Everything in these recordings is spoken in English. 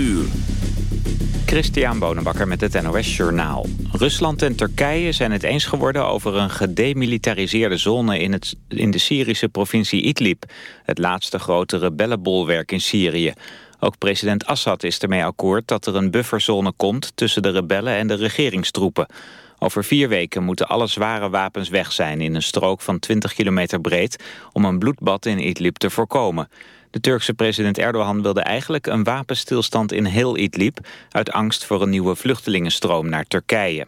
uur. Christian Bonenbakker met het NOS Journaal. Rusland en Turkije zijn het eens geworden over een gedemilitariseerde zone in, het, in de Syrische provincie Idlib. Het laatste grote rebellenbolwerk in Syrië. Ook president Assad is ermee akkoord dat er een bufferzone komt tussen de rebellen en de regeringstroepen. Over vier weken moeten alle zware wapens weg zijn in een strook van 20 kilometer breed om een bloedbad in Idlib te voorkomen. De Turkse president Erdogan wilde eigenlijk een wapenstilstand in heel Idlib... uit angst voor een nieuwe vluchtelingenstroom naar Turkije.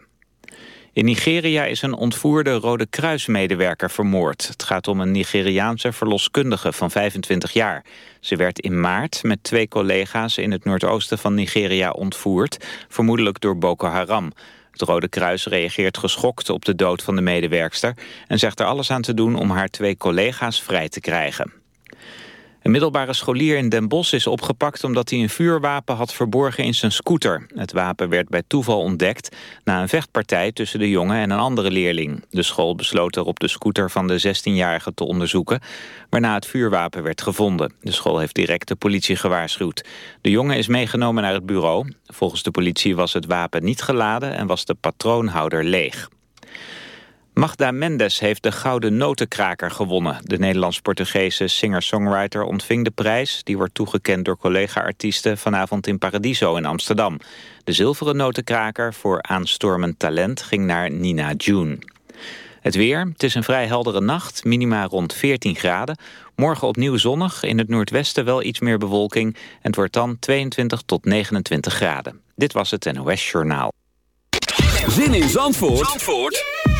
In Nigeria is een ontvoerde Rode Kruismedewerker vermoord. Het gaat om een Nigeriaanse verloskundige van 25 jaar. Ze werd in maart met twee collega's in het noordoosten van Nigeria ontvoerd... vermoedelijk door Boko Haram. Het Rode Kruis reageert geschokt op de dood van de medewerkster... en zegt er alles aan te doen om haar twee collega's vrij te krijgen. Een middelbare scholier in Den Bosch is opgepakt omdat hij een vuurwapen had verborgen in zijn scooter. Het wapen werd bij toeval ontdekt na een vechtpartij tussen de jongen en een andere leerling. De school besloot erop de scooter van de 16-jarige te onderzoeken, waarna het vuurwapen werd gevonden. De school heeft direct de politie gewaarschuwd. De jongen is meegenomen naar het bureau. Volgens de politie was het wapen niet geladen en was de patroonhouder leeg. Magda Mendes heeft de Gouden Notenkraker gewonnen. De Nederlands-Portugese singer-songwriter ontving de prijs... die wordt toegekend door collega-artiesten vanavond in Paradiso in Amsterdam. De zilveren notenkraker voor aanstormend talent ging naar Nina June. Het weer, het is een vrij heldere nacht, minima rond 14 graden. Morgen opnieuw zonnig, in het noordwesten wel iets meer bewolking... en het wordt dan 22 tot 29 graden. Dit was het NOS Journaal. Zin in Zandvoort? Zandvoort?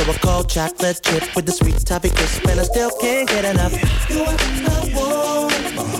So cold chocolate chip with the sweet toffee crisp, and I still can't get enough. You are the one.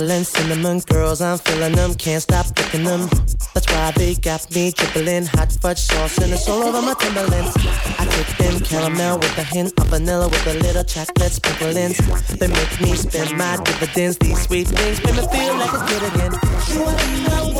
apple cinnamon girls. I'm feeling them, can't stop picking them. That's why they got me dribbling hot fudge sauce and it's all over my Timberlands. I take them caramel with a hint of vanilla with a little chocolate sprinklings. They make me spend my dividends. These sweet things make me feel like a kid again. You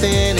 For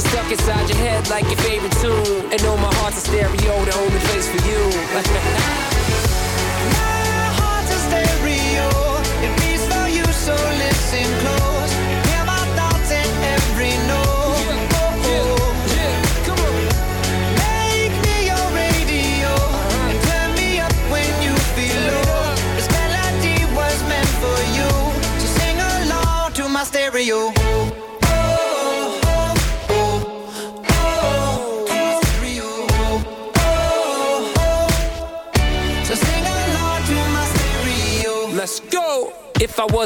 Stuck inside your head like your favorite tune. And know my heart's a stereo, the only place for you.